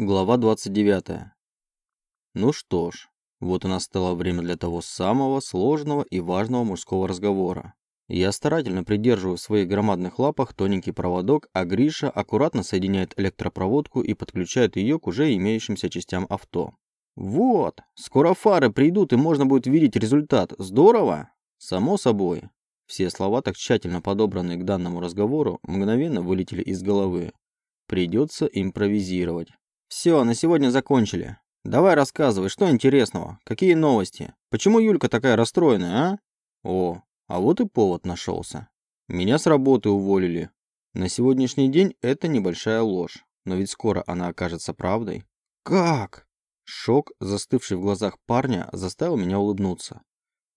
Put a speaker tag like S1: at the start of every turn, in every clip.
S1: Глава 29. Ну что ж, вот и настало время для того самого сложного и важного мужского разговора. Я старательно придерживаю в своих громадных лапах тоненький проводок, а Гриша аккуратно соединяет электропроводку и подключает ее к уже имеющимся частям авто. Вот, скоро фары придут и можно будет видеть результат. Здорово? Само собой. Все слова, так тщательно подобранные к данному разговору, мгновенно вылетели из головы. Придется импровизировать. Все, на сегодня закончили. Давай рассказывай, что интересного? Какие новости? Почему Юлька такая расстроенная, а? О, а вот и повод нашелся. Меня с работы уволили. На сегодняшний день это небольшая ложь, но ведь скоро она окажется правдой. Как? Шок, застывший в глазах парня, заставил меня улыбнуться.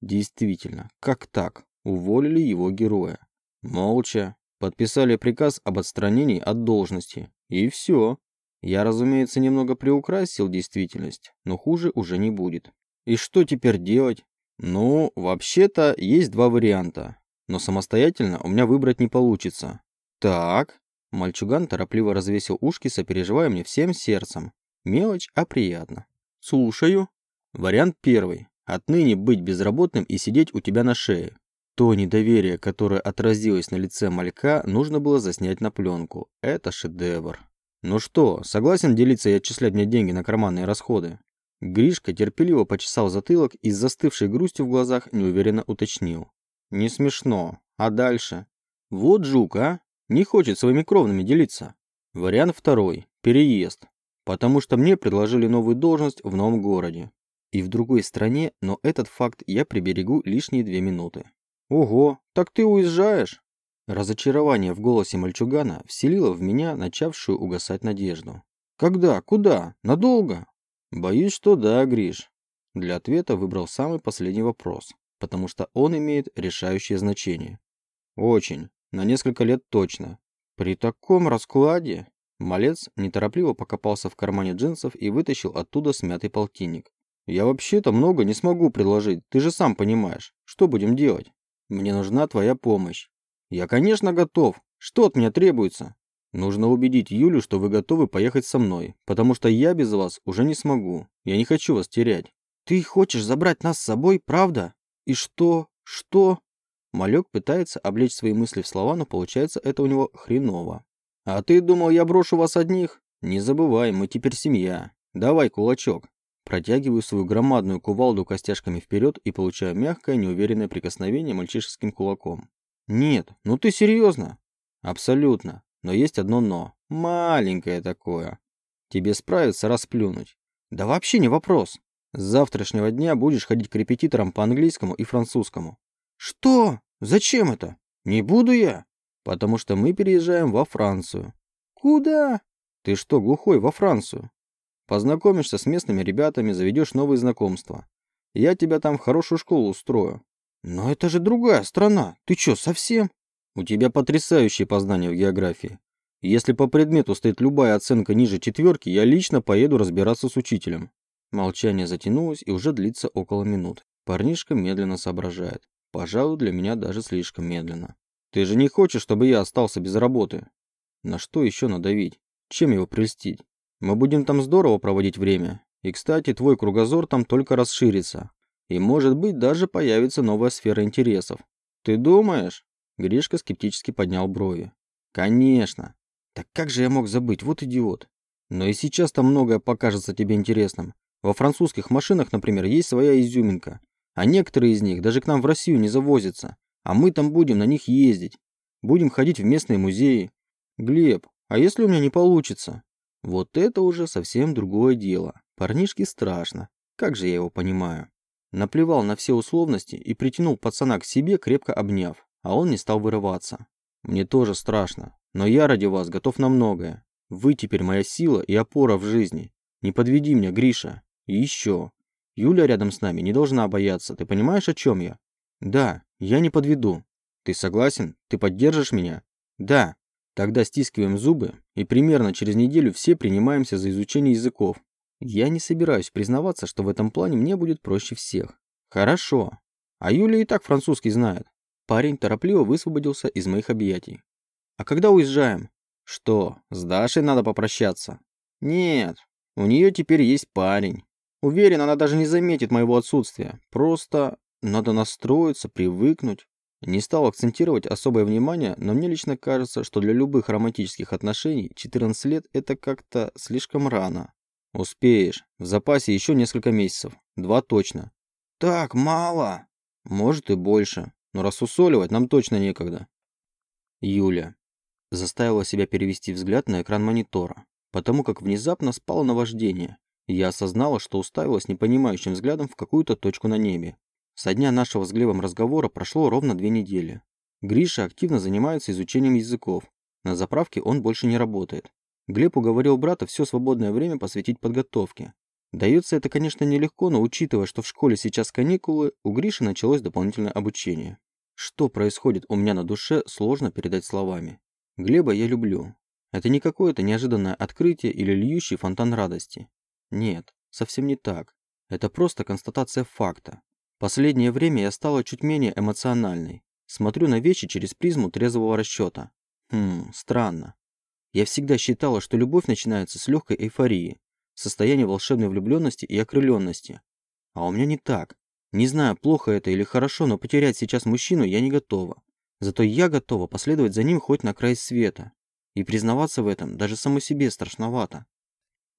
S1: Действительно, как так? Уволили его героя. Молча. Подписали приказ об отстранении от должности. И все. Я, разумеется, немного приукрасил действительность, но хуже уже не будет. И что теперь делать? Ну, вообще-то, есть два варианта, но самостоятельно у меня выбрать не получится. Так. Мальчуган торопливо развесил ушки, сопереживая мне всем сердцем. Мелочь, а приятно. Слушаю. Вариант первый. Отныне быть безработным и сидеть у тебя на шее. То недоверие, которое отразилось на лице малька, нужно было заснять на пленку. Это шедевр. «Ну что, согласен делиться и отчислять мне деньги на карманные расходы?» Гришка терпеливо почесал затылок и с застывшей грустью в глазах неуверенно уточнил. «Не смешно. А дальше?» «Вот жук, а? Не хочет своими кровными делиться». Вариант второй. Переезд. Потому что мне предложили новую должность в новом городе. И в другой стране, но этот факт я приберегу лишние две минуты. «Ого, так ты уезжаешь?» Разочарование в голосе мальчугана вселило в меня начавшую угасать надежду. «Когда? Куда? Надолго?» «Боюсь, что да, Гриш». Для ответа выбрал самый последний вопрос, потому что он имеет решающее значение. «Очень. На несколько лет точно. При таком раскладе...» Малец неторопливо покопался в кармане джинсов и вытащил оттуда смятый полтинник. «Я вообще-то много не смогу предложить, ты же сам понимаешь. Что будем делать? Мне нужна твоя помощь. «Я, конечно, готов. Что от меня требуется?» «Нужно убедить Юлю, что вы готовы поехать со мной, потому что я без вас уже не смогу. Я не хочу вас терять». «Ты хочешь забрать нас с собой, правда? И что? Что?» Малек пытается облечь свои мысли в слова, но получается это у него хреново. «А ты думал, я брошу вас одних? Не забывай, мы теперь семья. Давай кулачок». Протягиваю свою громадную кувалду костяшками вперед и получаю мягкое, неуверенное прикосновение мальчишеским кулаком. Нет, ну ты серьезно? Абсолютно. Но есть одно но. Маленькое такое. Тебе справиться расплюнуть. Да вообще не вопрос. С завтрашнего дня будешь ходить к репетиторам по английскому и французскому. Что? Зачем это? Не буду я. Потому что мы переезжаем во Францию. Куда? Ты что, глухой, во Францию? Познакомишься с местными ребятами, заведешь новые знакомства. Я тебя там в хорошую школу устрою. «Но это же другая страна. Ты чё, совсем?» «У тебя потрясающие познания в географии. Если по предмету стоит любая оценка ниже четверки, я лично поеду разбираться с учителем». Молчание затянулось и уже длится около минут. Парнишка медленно соображает. Пожалуй, для меня даже слишком медленно. «Ты же не хочешь, чтобы я остался без работы?» На что еще надавить? Чем его прельстить? Мы будем там здорово проводить время. И, кстати, твой кругозор там только расширится. И, может быть, даже появится новая сфера интересов. Ты думаешь? Гришка скептически поднял брови. Конечно. Так как же я мог забыть? Вот идиот. Но и сейчас там многое покажется тебе интересным. Во французских машинах, например, есть своя изюминка. А некоторые из них даже к нам в Россию не завозятся. А мы там будем на них ездить. Будем ходить в местные музеи. Глеб, а если у меня не получится? Вот это уже совсем другое дело. Парнишке страшно. Как же я его понимаю. Наплевал на все условности и притянул пацана к себе, крепко обняв, а он не стал вырываться. Мне тоже страшно, но я ради вас готов на многое. Вы теперь моя сила и опора в жизни. Не подведи меня, Гриша. И еще. Юля рядом с нами не должна бояться, ты понимаешь, о чем я? Да, я не подведу. Ты согласен? Ты поддержишь меня? Да. Тогда стискиваем зубы и примерно через неделю все принимаемся за изучение языков. Я не собираюсь признаваться, что в этом плане мне будет проще всех. Хорошо. А Юля и так французский знает. Парень торопливо высвободился из моих объятий. А когда уезжаем? Что, с Дашей надо попрощаться? Нет, У нее теперь есть парень. Уверен, она даже не заметит моего отсутствия. Просто надо настроиться, привыкнуть. Не стал акцентировать особое внимание, но мне лично кажется, что для любых романтических отношений 14 лет это как-то слишком рано. Успеешь. В запасе еще несколько месяцев. Два точно. Так, мало. Может и больше. Но рассусоливать нам точно некогда. Юля. Заставила себя перевести взгляд на экран монитора, потому как внезапно спало наваждение, и я осознала, что уставилась непонимающим взглядом в какую-то точку на небе. Со дня нашего с Глебом разговора прошло ровно две недели. Гриша активно занимается изучением языков. На заправке он больше не работает. Глеб уговорил брата все свободное время посвятить подготовке. Дается это, конечно, нелегко, но учитывая, что в школе сейчас каникулы, у Гриши началось дополнительное обучение. Что происходит у меня на душе, сложно передать словами. Глеба я люблю. Это не какое-то неожиданное открытие или льющий фонтан радости. Нет, совсем не так. Это просто констатация факта. Последнее время я стала чуть менее эмоциональной. Смотрю на вещи через призму трезвого расчета. Хм, странно. Я всегда считала, что любовь начинается с легкой эйфории, состояния волшебной влюбленности и окрыленности. А у меня не так. Не знаю, плохо это или хорошо, но потерять сейчас мужчину я не готова. Зато я готова последовать за ним хоть на край света. И признаваться в этом даже самой себе страшновато.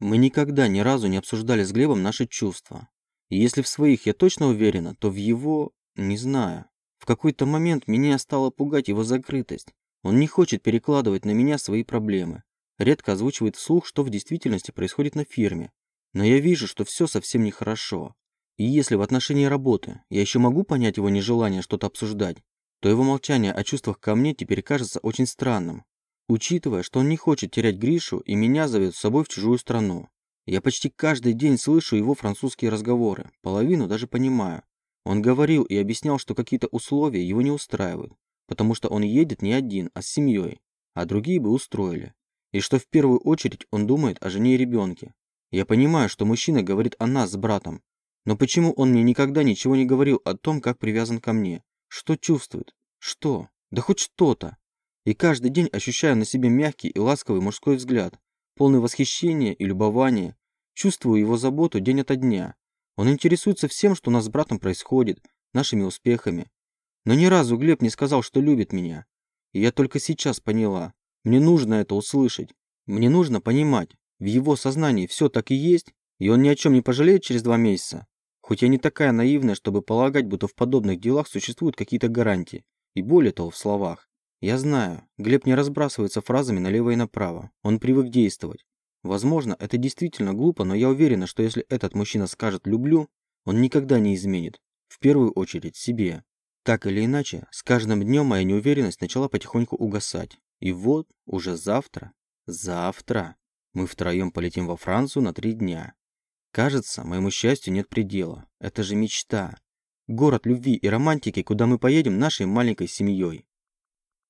S1: Мы никогда ни разу не обсуждали с Глебом наши чувства. И если в своих я точно уверена, то в его... не знаю. В какой-то момент меня стала пугать его закрытость. Он не хочет перекладывать на меня свои проблемы. Редко озвучивает вслух, что в действительности происходит на фирме. Но я вижу, что все совсем нехорошо. И если в отношении работы я еще могу понять его нежелание что-то обсуждать, то его молчание о чувствах ко мне теперь кажется очень странным. Учитывая, что он не хочет терять Гришу и меня зовет с собой в чужую страну. Я почти каждый день слышу его французские разговоры, половину даже понимаю. Он говорил и объяснял, что какие-то условия его не устраивают, потому что он едет не один, а с семьей, а другие бы устроили. И что в первую очередь он думает о жене и ребенке. Я понимаю, что мужчина говорит о нас с братом, но почему он мне никогда ничего не говорил о том, как привязан ко мне? Что чувствует? Что? Да хоть что-то. И каждый день ощущаю на себе мягкий и ласковый мужской взгляд, полный восхищения и любования. Чувствую его заботу день ото дня. Он интересуется всем, что у нас с братом происходит, нашими успехами. Но ни разу Глеб не сказал, что любит меня. И я только сейчас поняла. Мне нужно это услышать. Мне нужно понимать, в его сознании все так и есть, и он ни о чем не пожалеет через два месяца. Хоть я не такая наивная, чтобы полагать, будто в подобных делах существуют какие-то гарантии. И более того, в словах. Я знаю, Глеб не разбрасывается фразами налево и направо. Он привык действовать. Возможно, это действительно глупо, но я уверена, что если этот мужчина скажет «люблю», он никогда не изменит. В первую очередь себе. Так или иначе, с каждым днем моя неуверенность начала потихоньку угасать. И вот, уже завтра, завтра, мы втроем полетим во Францию на три дня. Кажется, моему счастью нет предела. Это же мечта. Город любви и романтики, куда мы поедем нашей маленькой семьей.